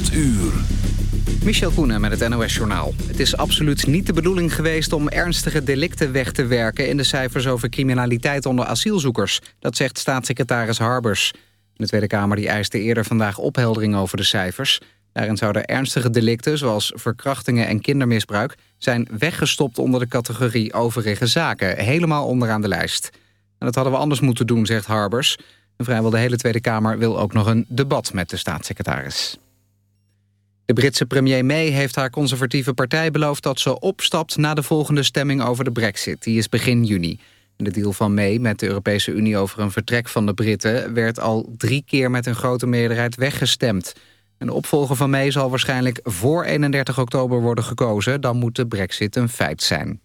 8 uur. Michel Koenen met het NOS-journaal. Het is absoluut niet de bedoeling geweest om ernstige delicten weg te werken... in de cijfers over criminaliteit onder asielzoekers. Dat zegt staatssecretaris Harbers. De Tweede Kamer die eiste eerder vandaag opheldering over de cijfers. Daarin zouden ernstige delicten, zoals verkrachtingen en kindermisbruik... zijn weggestopt onder de categorie overige zaken. Helemaal onderaan de lijst. En dat hadden we anders moeten doen, zegt Harbers... vrijwel de hele Tweede Kamer wil ook nog een debat met de staatssecretaris. De Britse premier May heeft haar conservatieve partij beloofd... dat ze opstapt na de volgende stemming over de brexit. Die is begin juni. De deal van May met de Europese Unie over een vertrek van de Britten... werd al drie keer met een grote meerderheid weggestemd. Een opvolger van May zal waarschijnlijk voor 31 oktober worden gekozen. Dan moet de brexit een feit zijn.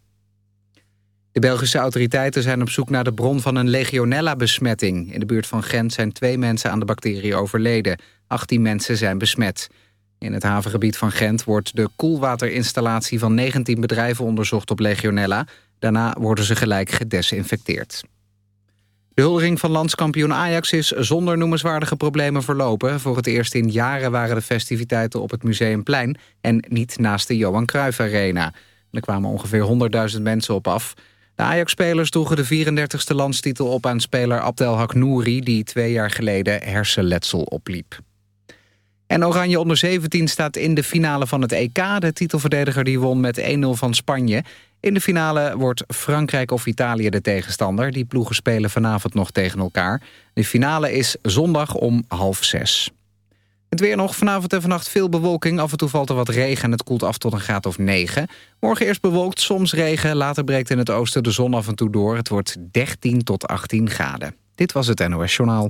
De Belgische autoriteiten zijn op zoek naar de bron van een legionella-besmetting. In de buurt van Gent zijn twee mensen aan de bacterie overleden. 18 mensen zijn besmet. In het havengebied van Gent wordt de koelwaterinstallatie van 19 bedrijven onderzocht op legionella. Daarna worden ze gelijk gedesinfecteerd. De huldiging van landskampioen Ajax is zonder noemenswaardige problemen verlopen. Voor het eerst in jaren waren de festiviteiten op het Museumplein... en niet naast de Johan Cruijff Arena. Er kwamen ongeveer 100.000 mensen op af. De Ajax-spelers droegen de 34e landstitel op aan speler Abdelhak Nouri... die twee jaar geleden hersenletsel opliep. En Oranje onder 17 staat in de finale van het EK. De titelverdediger die won met 1-0 van Spanje. In de finale wordt Frankrijk of Italië de tegenstander. Die ploegen spelen vanavond nog tegen elkaar. De finale is zondag om half zes. Het weer nog. Vanavond en vannacht veel bewolking. Af en toe valt er wat regen en het koelt af tot een graad of 9. Morgen eerst bewolkt, soms regen. Later breekt in het oosten de zon af en toe door. Het wordt 13 tot 18 graden. Dit was het NOS Journaal.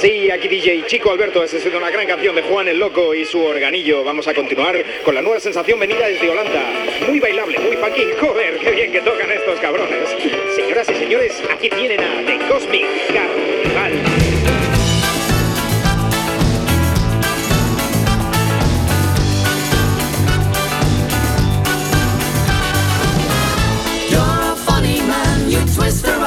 Sí, aquí DJ Chico Alberto, esa es una gran canción de Juan el Loco y su organillo. Vamos a continuar con la nueva sensación venida desde Holanda. Muy bailable, muy funky. Joder, qué bien que tocan estos cabrones. Señoras y señores, aquí tienen a The Cosmic Carnival. You're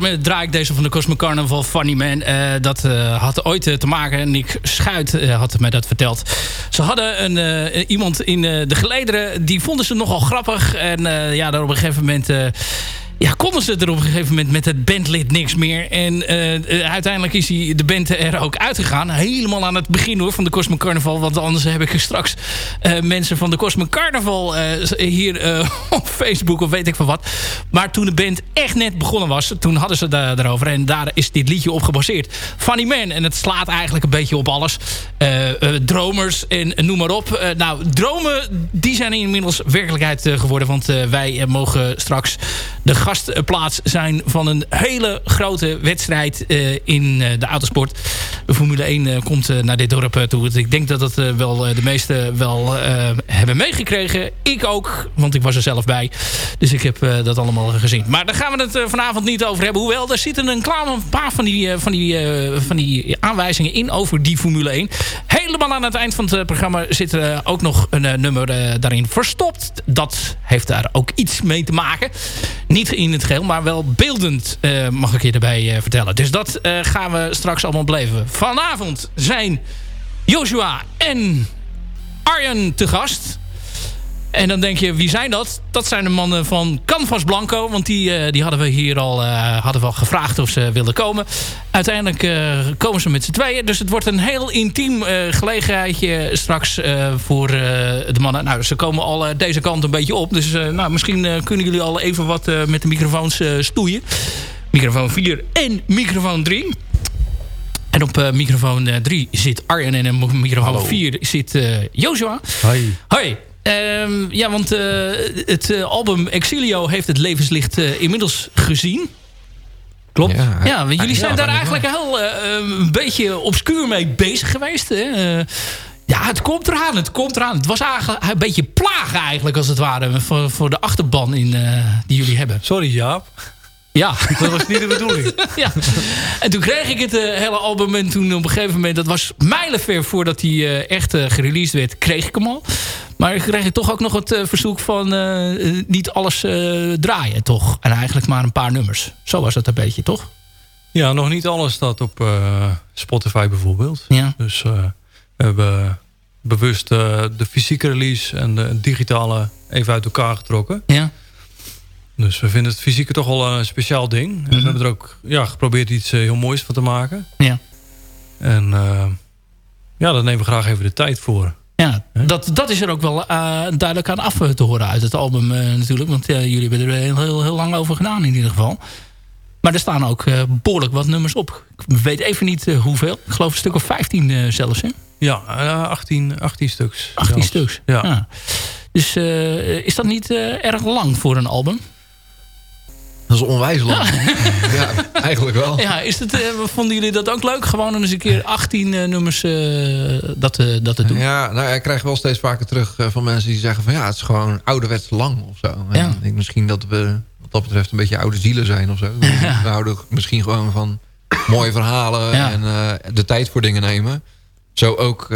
waarom draai ik deze van de Cosmic Carnival Funny Man? Eh, dat eh, had ooit eh, te maken, Nick Schuit eh, had mij dat verteld. Ze hadden een, eh, iemand in eh, de gelederen, die vonden ze nogal grappig. En eh, ja, daar op een gegeven moment... eh, ja, konden ze er op een gegeven moment met het bandlid niks meer. En eh, eh, uiteindelijk is die, de band er ook uitgegaan. Helemaal aan het begin hoor, van de Cosmic Carnival. Want anders heb ik straks eh, mensen van de Cosmic Carnival hier op Facebook of weet ik van wat. Maar toen de band echt net begonnen was, toen hadden ze daar daarover. En daar is dit liedje op gebaseerd. Funny Man. En het slaat eigenlijk een beetje op alles. Dromers en noem maar op. Nou, dromen, die zijn inmiddels werkelijkheid geworden. Want wij mogen straks de gastplaats zijn van een hele grote wedstrijd eh, in eh, de autosport. Formule 1 eh, komt eh, naar dit dorp eh, toe. Ik denk dat dat eh, wel eh, de meesten wel eh, hebben meegekregen. Ik ook, want ik was er zelf bij. Dus ik heb eh, dat allemaal gezien. Maar daar gaan we het eh, vanavond niet over hebben. Hoewel, er zitten een klaar een paar van die, eh, van, die, eh, van die aanwijzingen in over die Formule 1. Helemaal aan het eind van het eh, programma zit eh, ook nog een eh, nummer eh, daarin verstopt. Dat heeft daar ook iets mee te maken. Niet in het geheel, maar wel beeldend eh, mag ik je erbij eh, vertellen. Dus dat eh, gaan we straks allemaal beleven. Vanavond zijn Joshua en Arjen te gast. En dan denk je, wie zijn dat? Dat zijn de mannen van Canvas Blanco. Want die, eh, die hadden we hier al eh, hadden we al gevraagd of ze wilden komen. Uiteindelijk eh, komen ze met z'n tweeën. Dus het wordt een heel intiem gelegenheidje straks voor de mannen. Nou, ze komen al deze kant een beetje op. Dus nou, misschien kunnen jullie al even wat met de microfoons stoeien. Microfoon 4 en microfoon 3. En op microfoon 3 zit Arjen en op microfoon 4 zit eh, Joshua. Hoi. Hoi. Ehm, ja, want eh, het eh, album Exilio heeft het levenslicht eh, inmiddels gezien. Klopt. Ja, Ja, want jullie ja, zijn daar eigenlijk heel een beetje obscuur mee bezig geweest. Hè? Ja, het komt eraan, het komt eraan. Het was eigenlijk een beetje plagen eigenlijk als het ware voor, voor de achterban in, die jullie hebben. Sorry Jaap, Ja. dat was niet de bedoeling. ja. En toen kreeg ik het hele album. En toen op een gegeven moment, dat was mijlenver voordat hij echt eh, gereleased werd, kreeg ik hem al. Maar ik kreeg toch ook nog het eh, verzoek van eh, eh, niet alles draaien, toch? En eigenlijk maar een paar nummers. Zo was dat een beetje, toch? Ja, nog niet alles staat op Spotify bijvoorbeeld. Ja. Dus we hebben bewust de fysieke release en de digitale even uit elkaar getrokken. Ja. Dus we vinden het fysieke toch wel een speciaal ding. En we hebben er ook ja, geprobeerd iets heel moois van te maken. Ja. En ja, daar nemen we graag even de tijd voor. Ja, dat, dat is er ook wel eh, duidelijk aan af te horen uit het album eh, natuurlijk. Want eh, jullie hebben er heel, heel, heel lang over gedaan in ieder geval. Maar er staan ook eh, behoorlijk wat nummers op. Ik weet even niet eh, hoeveel. Ik geloof een stuk of 15 eh, zelfs. Hè? Ja, eh, 18, 18 stuks. 18 zelfs. stuks. Ja. Dus eh, is dat niet eh, erg lang voor een album? Dat is onwijs lang. Ja, eigenlijk wel. Ja, is het, eh, vonden jullie dat ook leuk? Gewoon eens een keer 18 eh, nummers eh, dat, te- dat te doen? Ja, nou, ik krijg wel steeds vaker terug van mensen die zeggen van ja, het is gewoon ouderwets lang of zo. En Ja. ik denk misschien dat we wat dat betreft een beetje oude zielen zijn of zo. We houden misschien gewoon van mooie verhalen Ja. en de tijd voor dingen nemen. Zo ook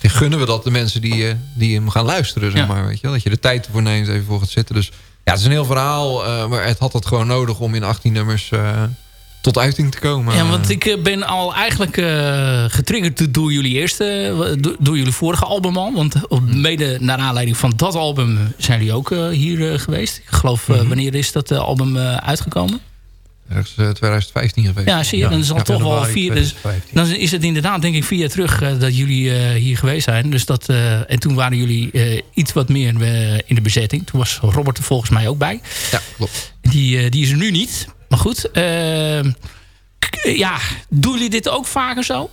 gunnen we dat de mensen die, die hem gaan luisteren, zeg Ja. maar. Weet je wel? Dat je de tijd ervoor neemt, even voor gaat zitten. Dus ja, het is een heel verhaal, eh, maar het had het gewoon nodig om in 18 nummers eh, tot uiting te komen. Ja, want ik eh, ben al eigenlijk eh, getriggerd door jullie eerste, door, door jullie vorige album al. Want op, mede naar aanleiding van dat album zijn jullie ook hier geweest. Ik geloof, eh, wanneer is dat album uitgekomen? Ergens eh, 2015 geweest. Ja, zie je, dan is het toch wel vier. Dus, 2015. dan is het inderdaad, denk ik, vier jaar terug eh, dat jullie eh, hier geweest zijn. Dus dat, eh, en toen waren jullie eh, iets wat meer eh, in de bezetting. Toen was Robert er volgens mij ook bij. Ja, klopt. Die, eh, die is er nu niet. Maar goed. Eh, ja, doen jullie dit ook vaker zo?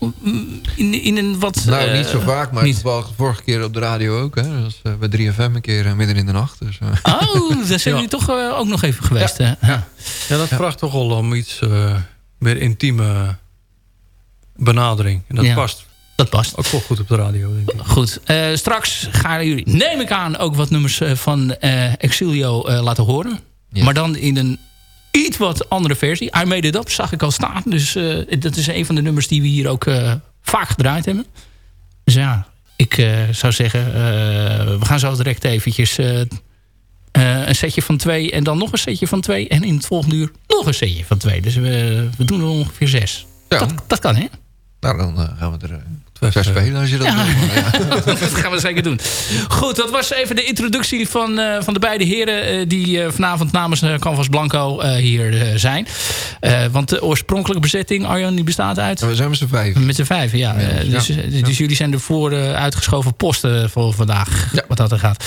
In, in een wat... Nou, eh, niet zo vaak, maar niet. de vorige keer op de radio ook. Hè. Dat was eh, bij 3FM een keer eh, midden in de nacht. Dus, eh, Oh, daar zijn Ja. jullie toch eh, ook nog even geweest. hè? Ja. Ja, dat vraagt toch wel om iets eh, meer intieme benadering. En dat Ja. past Dat past. ook wel goed op de radio, denk ik. Goed, eh, straks gaan jullie, neem ik aan, ook wat nummers eh, van eh, Exilio eh, laten horen. Ja. Maar dan in een iets wat andere versie. I Made It Up zag ik al staan. Dus eh, dat is een van de nummers die we hier ook eh, vaak gedraaid hebben. Dus ja, ik eh, zou zeggen, we gaan zo direct eventjes een setje van twee en dan nog een setje van twee. En in het volgende uur nog een setje van twee. Dus we, we doen er ongeveer zes. Ja. Dat, dat kan, hè? Nou, dan gaan we er ver spelen als je dat Ja. wil. Ja. dat gaan we zeker doen. Goed, dat was even de introductie van, eh, van de beide heren... eh, die eh, vanavond namens eh, Canvas Blanco eh, hier eh, zijn. Eh, want de oorspronkelijke bezetting, Arjan, die bestaat uit... We zijn met z'n vijf. Met z'n vijven, ja. Eh, dus, eh, dus jullie zijn ervoor eh, uitgeschoven posten voor vandaag. Ja. Wat dat er gaat.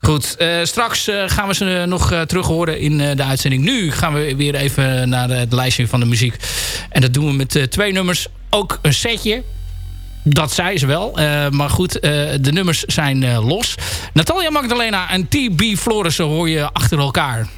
Goed, eh, straks eh, gaan we ze nog eh, terug horen in eh, de uitzending. Nu gaan we weer even naar eh, het lijstje van de muziek. En dat doen we met eh, twee nummers. Ook een setje. Dat zei ze wel. Eh, maar goed, eh, de nummers zijn eh, los. Natalia Magdalena en T.B. Florissen hoor je achter elkaar.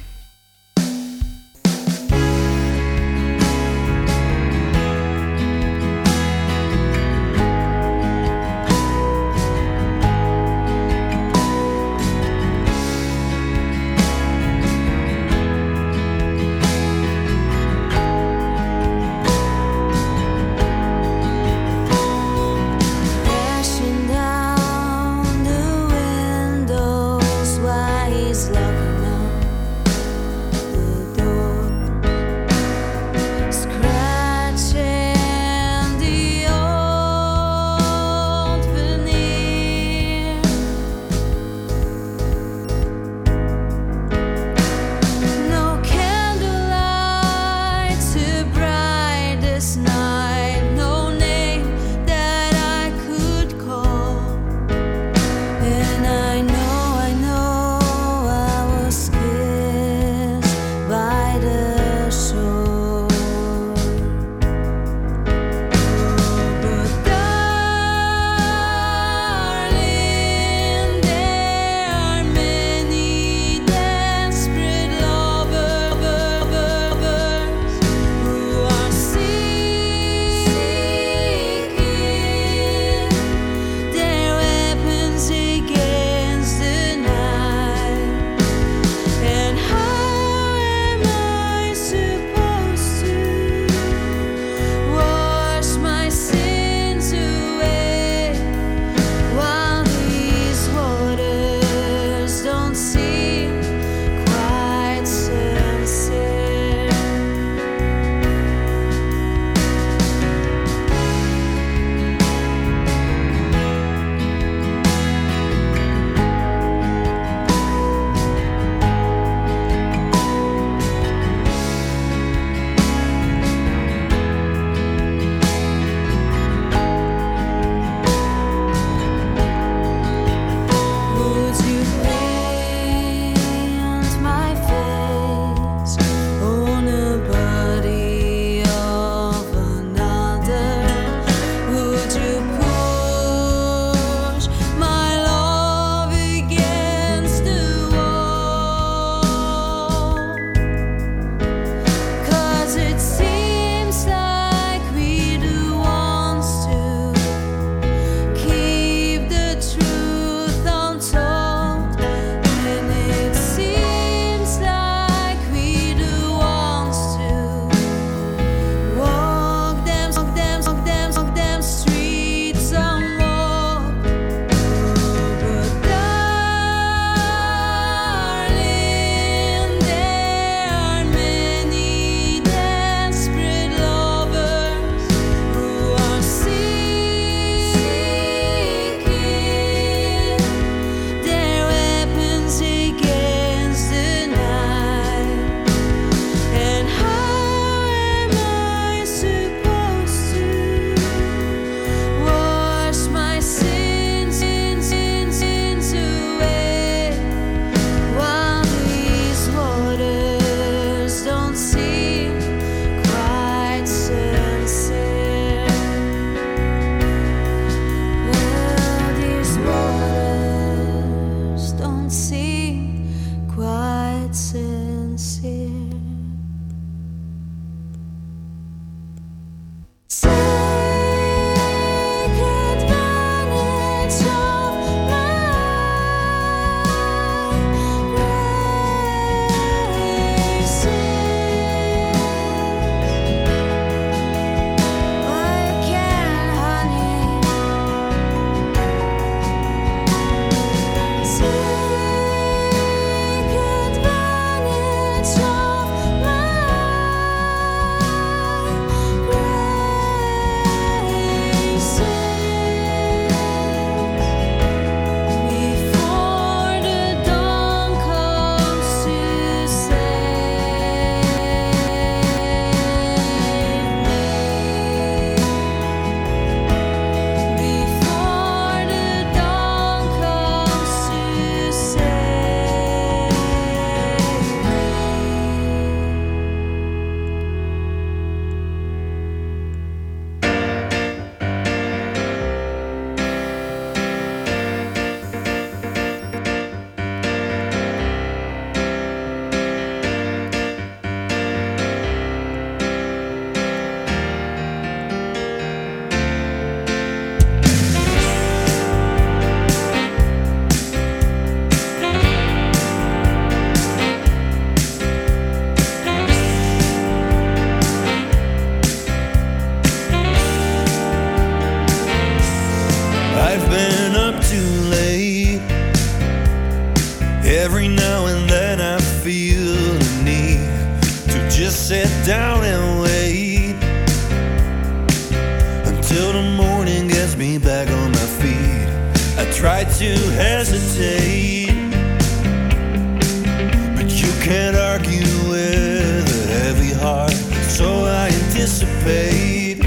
so I anticipate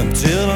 until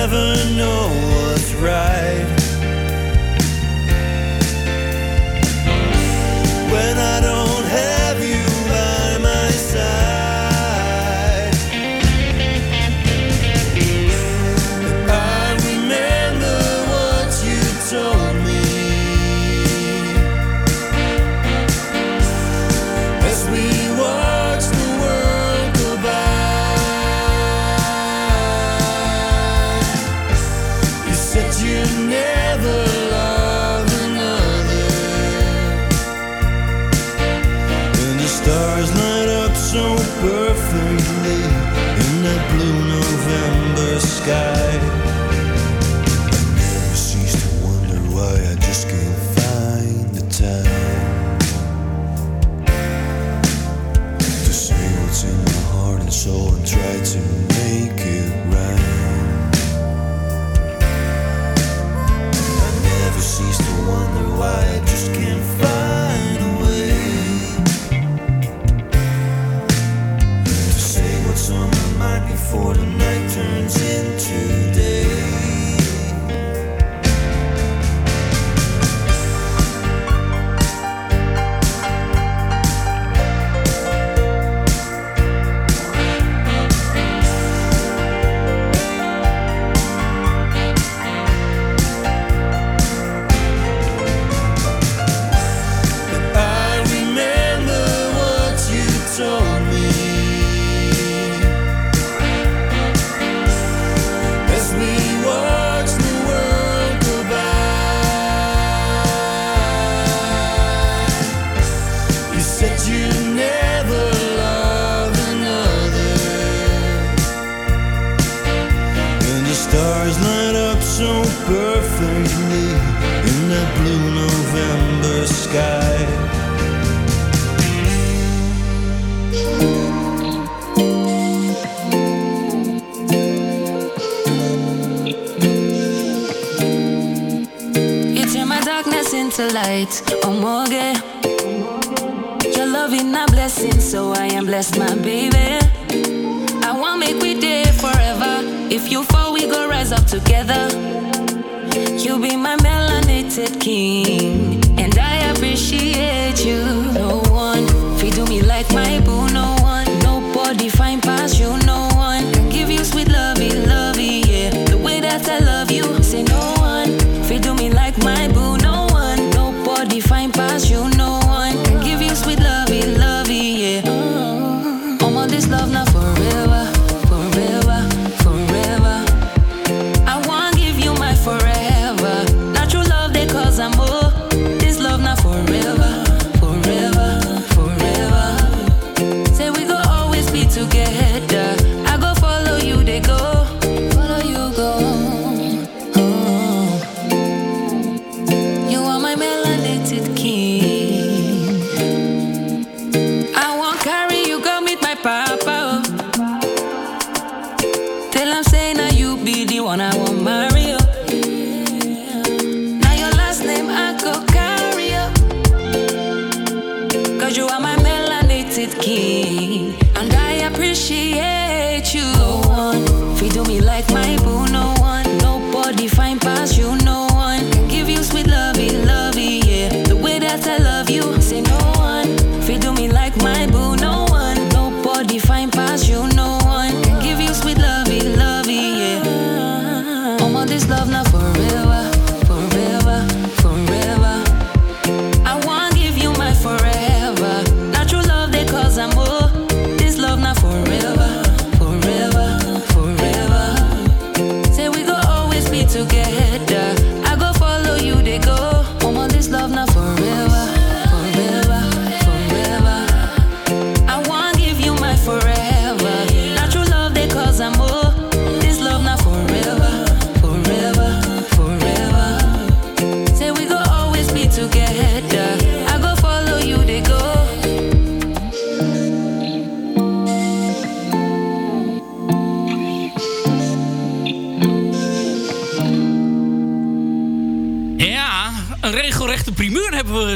never know what's right. light. Oh, Omoge. Your love is a blessing, so I am blessed, my baby. I want make we day forever. If you fall, we go rise up together. You be my melanated king, and I appreciate you. No one feed me like my boo. No one, nobody find past you. No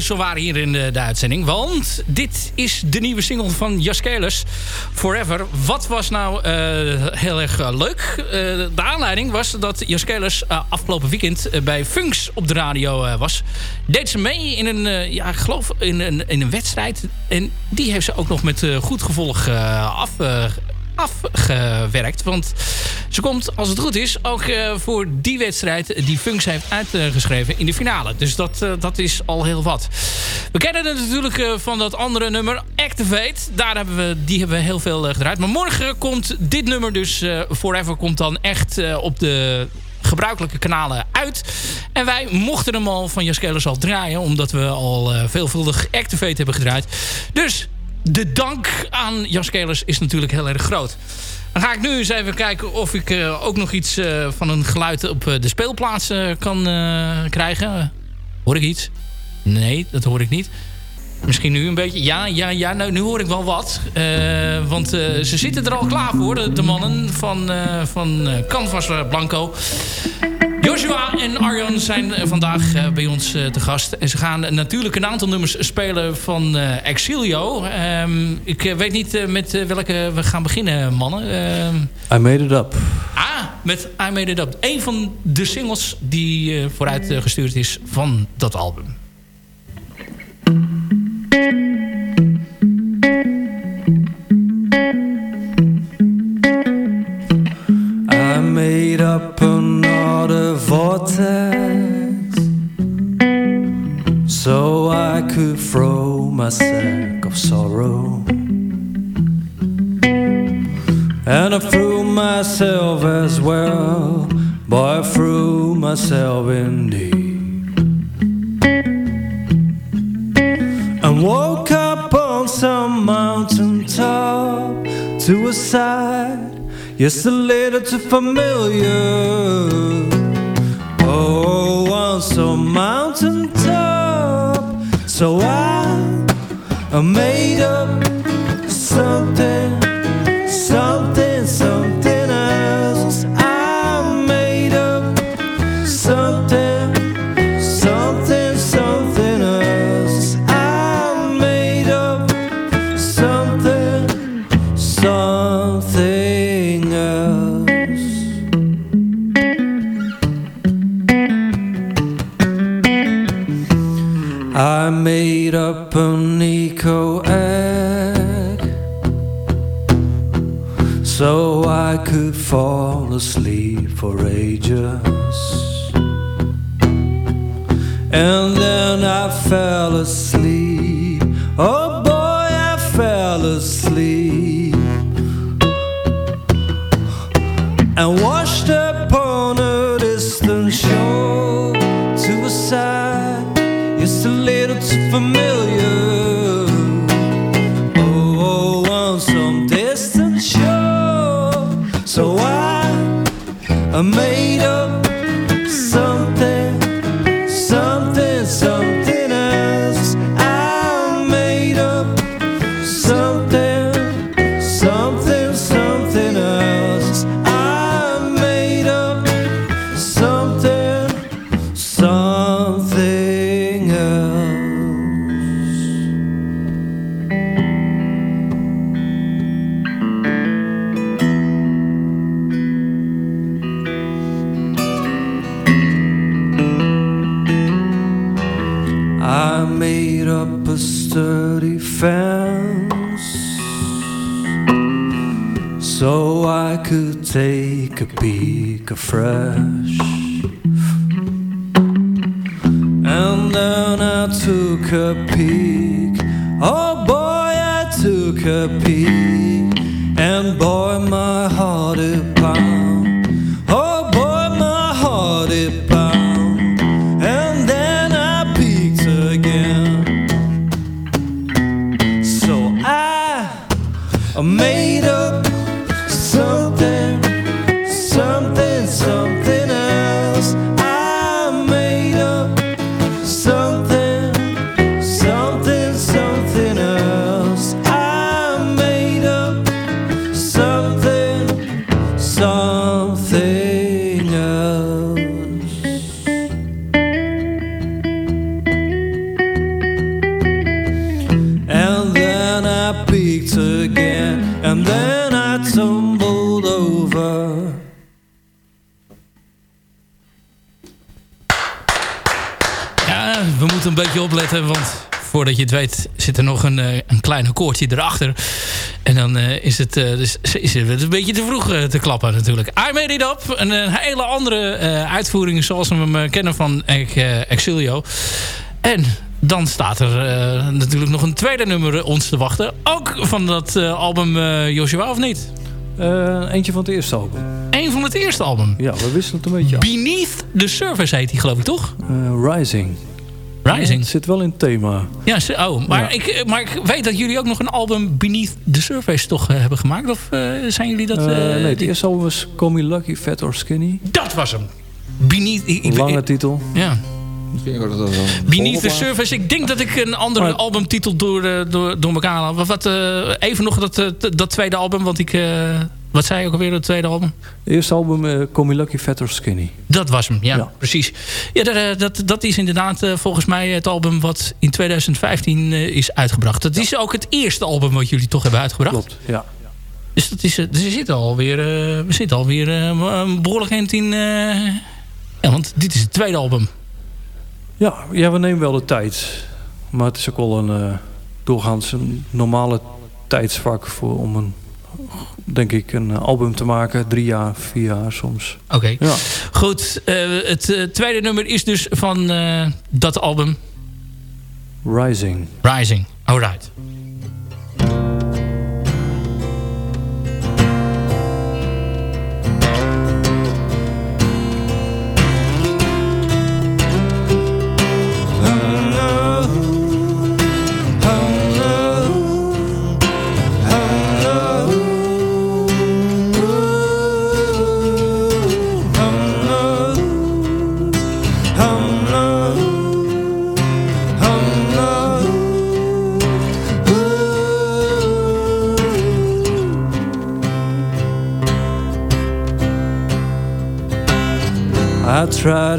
we zowaar hier in de, de uitzending. Want dit is de nieuwe single van Jaskelis, Forever. Wat was nou eh, heel erg eh, leuk? Eh, de aanleiding was dat Jaskelis afgelopen weekend eh, bij Funks op de radio eh, was. Deed ze mee in een, eh, ja, geloof in een, in een wedstrijd. En die heeft ze ook nog met eh, goed gevolg eh, af afgewerkt. Want ze komt, als het goed is, ook eh, voor die wedstrijd die Funks heeft uitgeschreven in de finale. Dus dat, eh, dat is al heel wat. We kennen het natuurlijk eh, van dat andere nummer, Activate. Daar hebben we, die hebben we heel veel gedraaid. Maar morgen komt dit nummer dus, Forever, komt dan echt op de gebruikelijke kanalen uit. En wij mochten hem al van Jaskelis al draaien... omdat we al eh, veelvuldig Activate hebben gedraaid. Dus de dank aan Jaskelis is natuurlijk heel erg groot. Dan ga ik nu eens even kijken of ik eh, ook nog iets eh, van een geluid op eh, de speelplaats kan krijgen. Hoor ik iets? Nee, dat hoor ik niet. Misschien nu een beetje. Ja, ja, ja nou, nu hoor ik wel wat. Want ze zitten er al klaar voor, de, mannen van, van Canvas Blanco. Joshua en Arjan zijn eh, vandaag eh, bij ons eh, te gast. En ze gaan natuurlijk een aantal nummers spelen van Exilio. Ehm, ik weet niet met welke we gaan beginnen, mannen. Ehm, I made it up. ah, met I Made It Up. Een van de singles die vooruit gestuurd is van dat album. I made up vortex so I could throw my sack of sorrow. And I threw myself as well, but I threw myself indeed. And woke up on some mountain top to a side Yes, a little too familiar. Oh, on some mountain top. So I, made up something, something, something I made up an eco egg so I could fall asleep for ages. And then I fell asleep. Oh boy, I fell asleep. And washed upon a distant shore familiar. Peek afresh. And then I took a peek. Oh boy, I took a peek. And boy, my heart it pound. Oh boy, my heart it pound. And then I peeked again. So I made up weet zit er nog een, eh, een klein akkoordje erachter. En dan eh, is, het, eh, dus is het een beetje te vroeg te klappen natuurlijk. I Made It Up, een, een hele andere uitvoering zoals we hem kennen van Ex- Exilio. En dan staat er natuurlijk nog een tweede nummer ons te wachten. Ook van dat album eh, Joshua, of niet? Eentje van het eerste album. Eén van het eerste album. Ja, we wisselen het een beetje af. Beneath the Surface heet die geloof ik toch? Rising. Rising. Het zit wel in het thema. Ja, oh, maar, Ja. Ik, eh, maar ik weet dat jullie ook nog een album Beneath the Surface toch eh, hebben gemaakt. Of eh, zijn jullie dat... Nee, het die- eerste album was Call Me Lucky, Fat or Skinny. Dat was hem. Beneath... Ik, ik- Lange ik- titel. ja. Vind ik ook dat dat wel een Beneath the Surface. Ik denk dat ik een andere Maar- albumtitel door, door, door elkaar haal. Wat, eh, even nog dat, dat tweede album. Want ik... wat zei je ook alweer, het tweede album? Het eerste album, Call Me Lucky, Fat or Skinny. Dat was hem, ja, Ja. precies. Ja, dat, eh, dat, dat is inderdaad eh, volgens mij het album wat in 2015 eh, is uitgebracht. Dat is ook het eerste album wat jullie toch hebben uitgebracht. Klopt, ja. Dus, dat is, dus we zitten alweer, we zitten alweer een behoorlijk eind in... ja, want dit is het tweede album. Ja, ja, we nemen wel de tijd. Maar het is ook wel een doorgaans een normale tijdsvak voor om een, denk ik, een album te maken. Drie jaar, vier jaar soms. Oké. Ja. Goed, eh, het eh, tweede nummer is dus van eh, dat album Rising. Rising. Alright.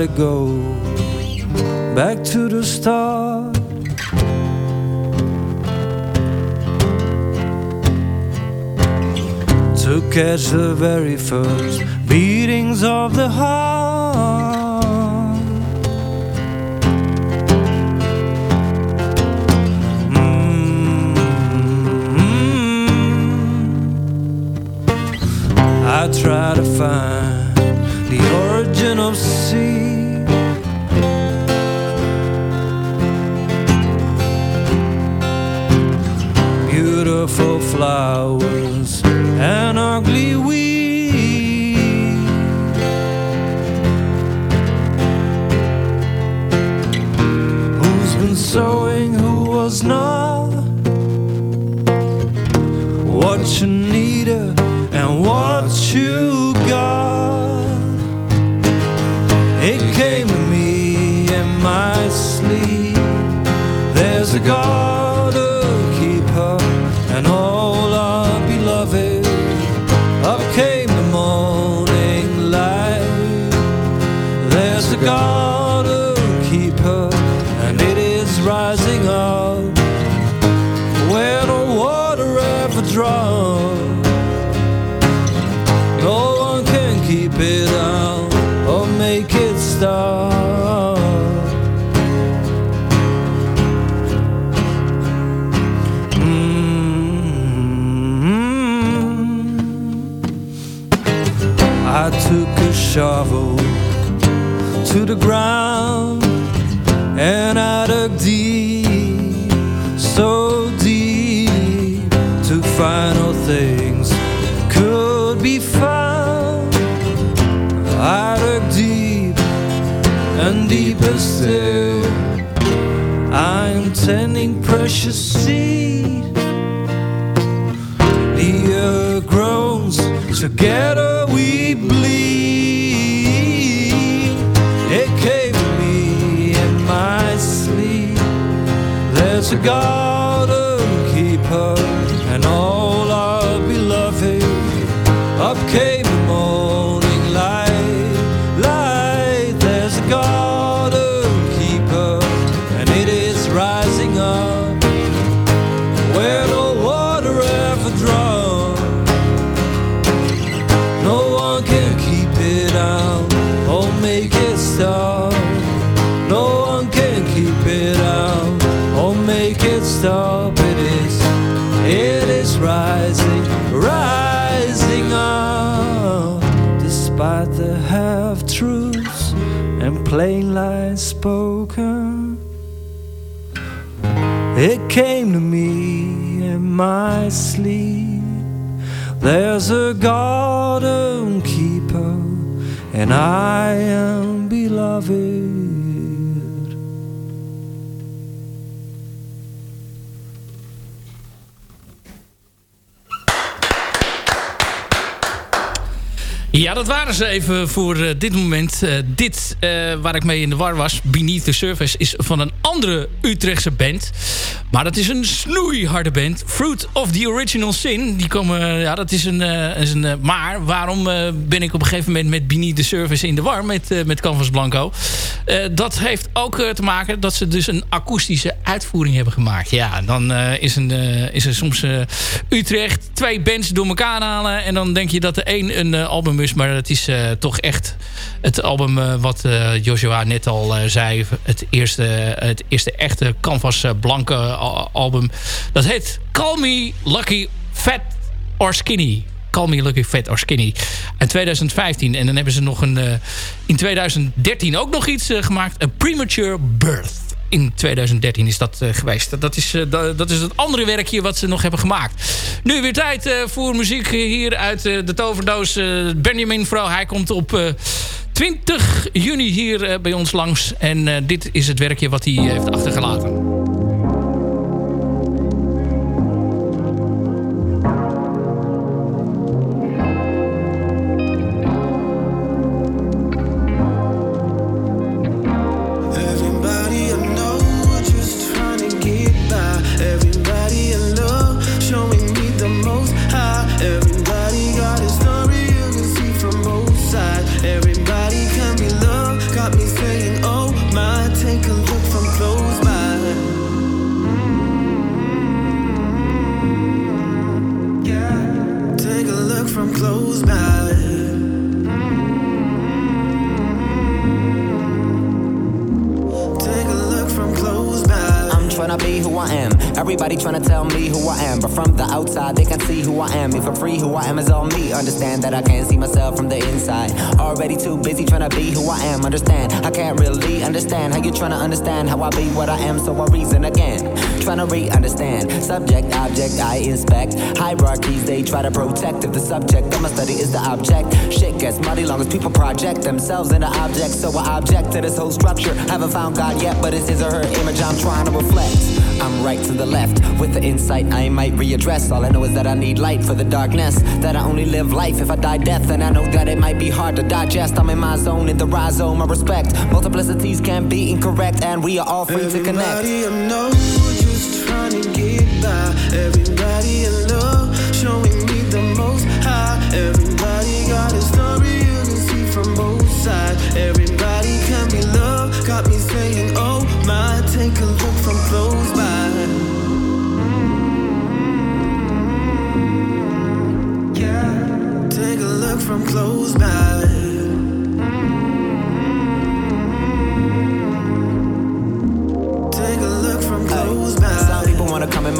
To go back to the start. To catch the very first beatings of the heart. Mm-hmm. I try to find the origin of sea. Beautiful flowers and ugly weeds. Who's been sowing, who was not? What you needed to the ground and I dug deep, so deep to find all things could be found. I dug deep and deeper still. I'm tending precious seed. The earth groans, together we bleed. A garden keeper and all our beloved. Up came the morning light, light. There's a garden keeper and it is rising up where no water ever. No one can keep it out make it stop. No one stop. It is, it is rising, rising up, despite the half truths and plain lies spoken. It came to me in my sleep. There's a garden keeper, and I am beloved. Ja, dat waren ze even voor eh, dit moment. Eh, dit, eh, waar ik mee in de war was, Beneath the Surface... is van een andere Utrechtse band. Maar dat is een snoeiharde band. Fruit of the Original Sin. Die komen, ja, dat is een... is een maar waarom ben ik op een gegeven moment met Beneath the Surface in de war... met, met Canvas Blanco? Dat heeft ook te maken dat ze dus een akoestische uitvoering hebben gemaakt. Ja, dan is, een, is er soms Utrecht twee bands door elkaar halen... en dan denk je dat de een een album is... maar het is eh, toch echt het album eh, wat eh, Joshua net al zei... Het eerste, het eerste echte Canvas Blanke al- album. Dat heet Call Me Lucky Fat or Skinny... Call Me Lucky Fat or Skinny. En 2015. En dan hebben ze nog een... in 2013 ook nog iets gemaakt. Een Premature Birth. In 2013 is dat eh, geweest. Dat is, eh, da- dat is het andere werkje wat ze nog hebben gemaakt. Nu weer tijd eh, voor muziek hier uit de toverdoos. Benjamin Vrouw. Hij komt op eh, 20 juni hier bij ons langs. En dit is het werkje wat hij heeft achtergelaten. Try to protect. If the subject of my study is the object, shit gets muddy long as people project themselves into objects. So I object to this whole structure. Haven't found God yet, but it's his or her image I'm trying to reflect. I'm right to the left with the insight I might readdress. All I know is that I need light for the darkness. That I only live life if I die death. And I know that it might be hard to digest. I'm in my zone, in the rhizome of respect. Multiplicities can be incorrect, and we are all free to connect. I know just trying to get by. Everybody from close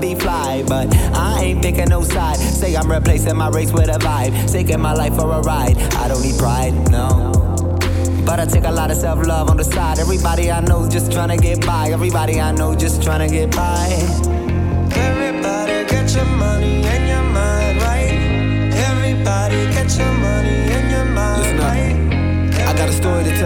be fly, but I ain't picking no side. Say I'm replacing my race with a vibe. Taking my life for a ride. I don't need pride, no. But I take a lot of self love on the side. Everybody I know just trying to get by. Everybody I know just trying to get by. Everybody get your money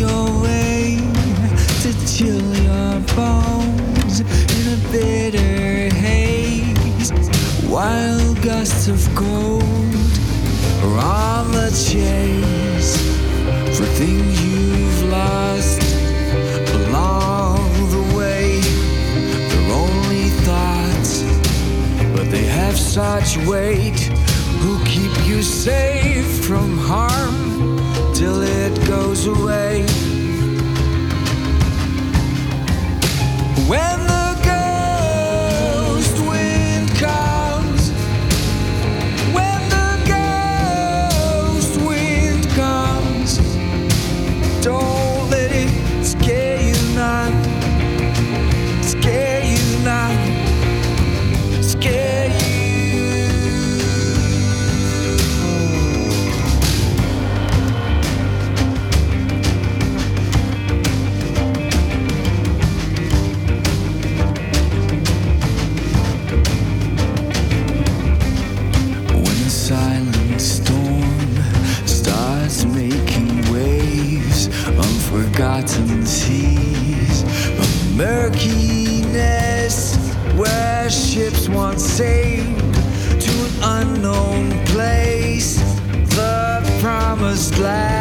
Your way to chill your bones in a bitter haze. Wild gusts of cold are on the chase for things you've lost along the way. They're only thoughts, but they have such weight. Who keep you safe from harm till it goes away? When forgotten seas of murkiness where ships once sailed to an unknown place, the promised land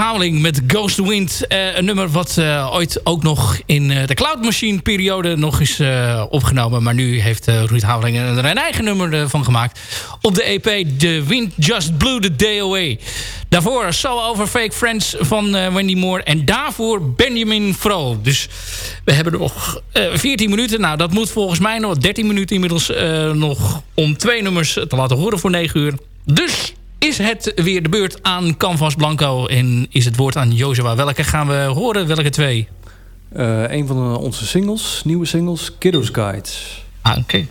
Hameling met Ghost Wind. Eh, een nummer wat eh, ooit ook nog in eh, de Cloud Machine periode nog is opgenomen. Maar nu heeft Ruud Hameling er een eigen nummer van gemaakt. Op de EP The Wind Just Blew the Day Away. Daarvoor So Over Fake Friends van Wendy Moore. En daarvoor Benjamin Fro. Dus we hebben nog eh 14 minuten. Nou, dat moet volgens mij nog 13 minuten inmiddels nog om twee nummers te laten horen voor 9 uur. Dus is het weer de beurt aan Canvas Blanco. En is het woord aan Jozua. Welke gaan we horen? Welke twee? Eh, een van onze singles, nieuwe singles, Kiddo's Guides. Ah, oké.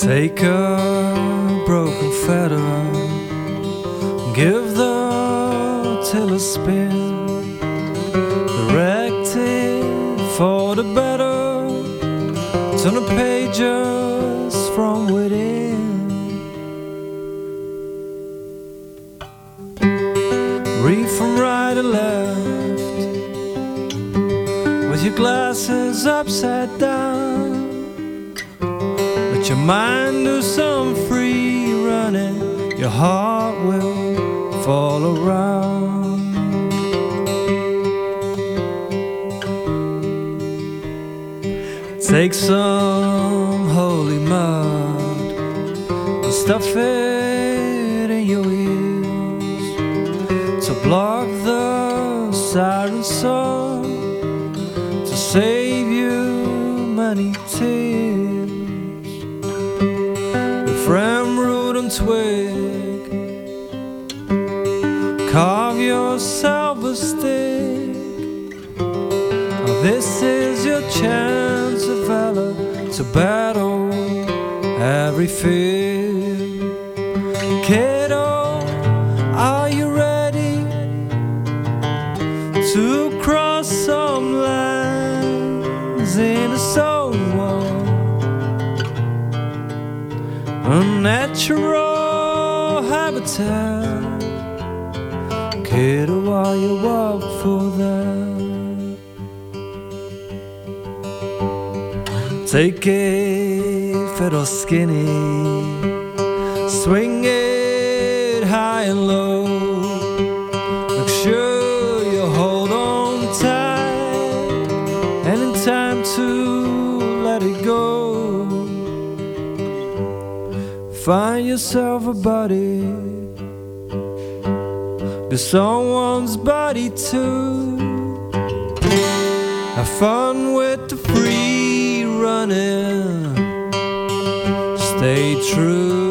Take a spin, direct for the better, turn the pages from within. Read from right to left, with your glasses upside down. Let your mind do some free running. Your heart will fall around. Take some holy mud and stuff it in your ears to block the siren song to save you many tears. From root and twig, carve yourself a stick. This is your chance to battle every fear. Kiddo, are you ready to cross some lines in a soul war? A natural habitat. Kiddo, are you up Take it or skinny, swing it high and low. Make sure you hold on tight, and in time to let it go. Find yourself a buddy, be someone's buddy too. Have fun with running. Stay true.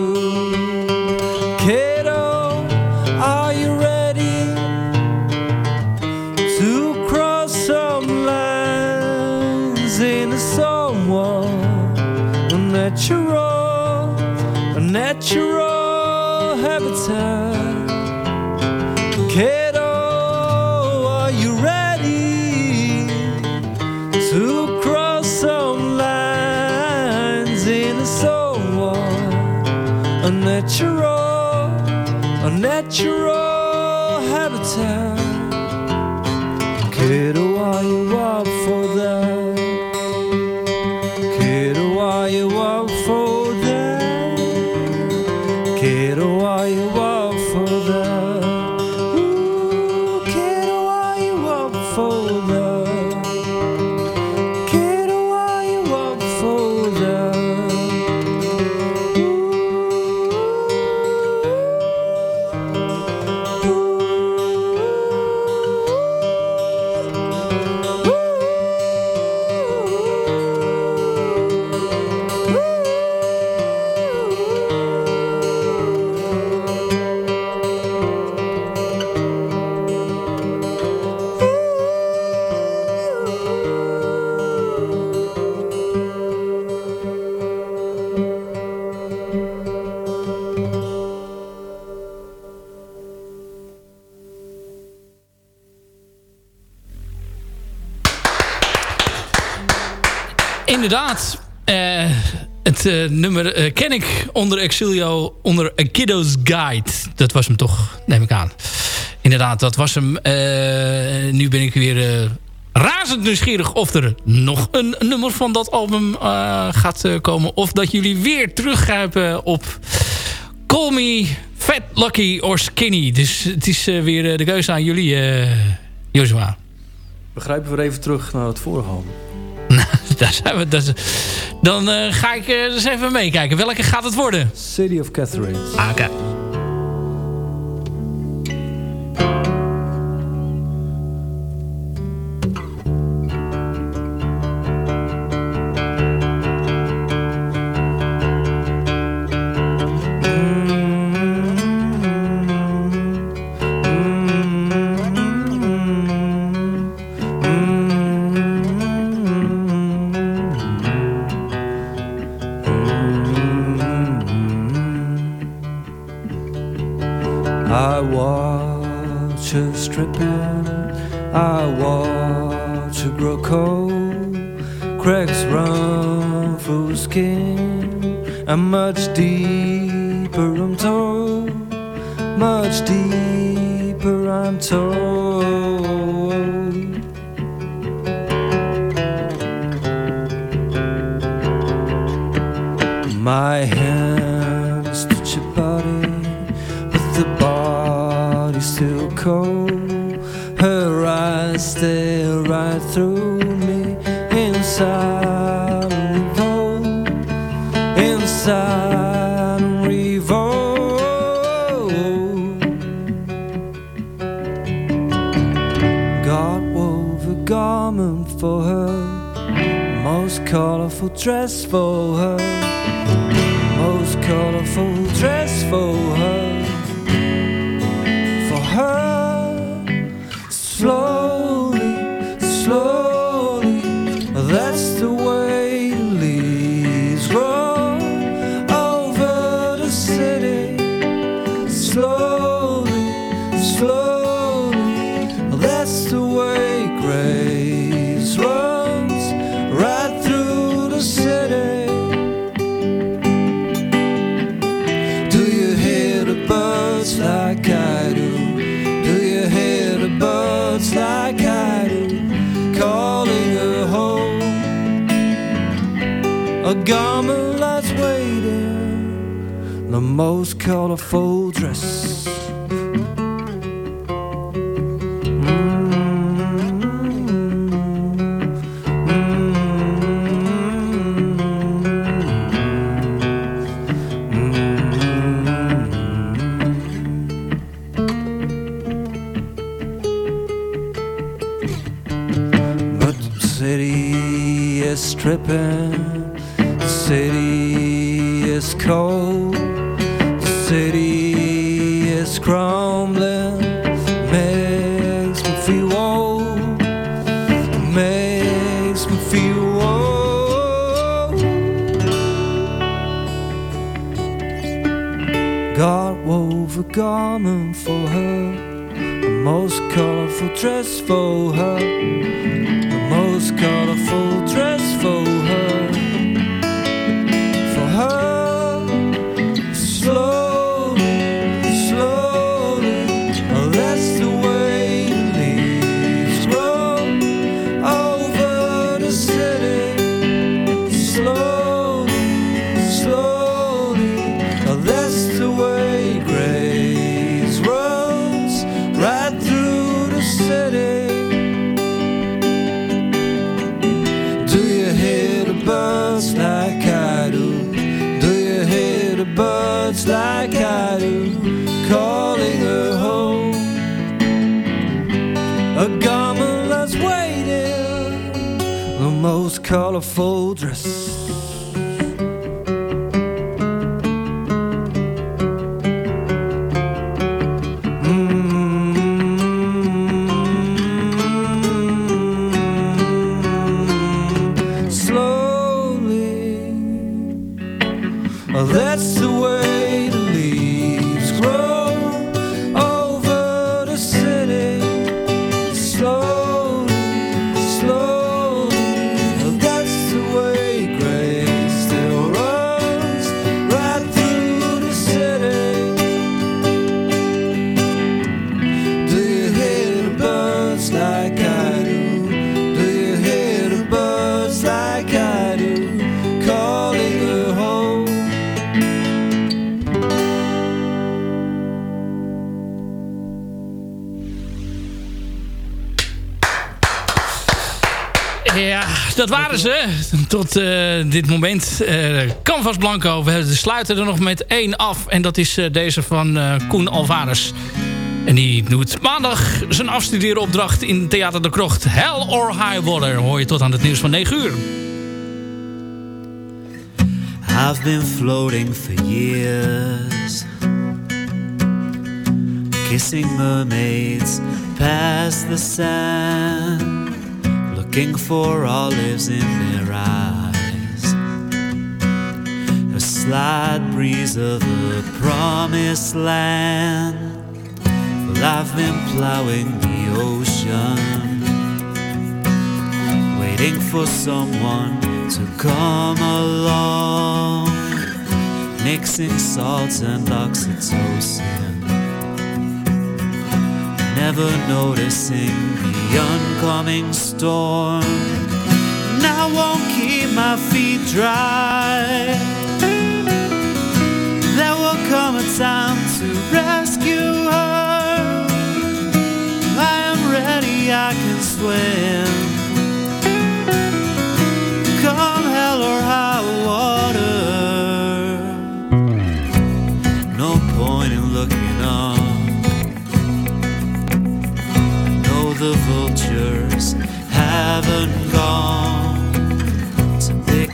Eh, nummer eh, ken ik onder Exilio, onder A Kiddo's Guide. Dat was hem toch, neem ik aan. Inderdaad, dat was hem. Eh, nu ben ik weer razend nieuwsgierig of er nog een nummer van dat album gaat komen. Of dat jullie weer teruggrijpen op Call Me Fat, Lucky or Skinny. Dus het is weer de keuze aan jullie, Joshua. We even terug naar het vorige album. Daar zijn we, is- dan eh, ga ik eh, eens even meekijken. Welke gaat het worden? City of Catherine. Ah, oké. I watch her stripping, I watch her grow cold. Cracks run through skin, and much deeper I'm told, much deeper I'm told. My dress for her, most colorful dress for her, stripping, the city is cold, the city is crumbling, makes me feel old, makes me feel old. God wove a garment for her. The most colorful dress for her, colorful dress. Mm. slowly. That's the waren ze. Tot eh, dit moment. Eh Canvas Blanco. We sluiten er nog met één af. En dat is eh, deze van Koen Alvarez. En die doet maandag zijn afstudeeropdracht in Theater de Krocht. Hell or High Water. Hoor je tot aan het nieuws van 9 uur. I've been floating for years, kissing mermaids past the sand, looking for olives in their eyes. A slight breeze of the promised land. Well, I've been plowing the ocean, waiting for someone to come along, mixing salts and oxytocin. Never noticing oncoming storm. And I won't keep my feet dry. There will come a time to rescue her. I am ready, I can swim.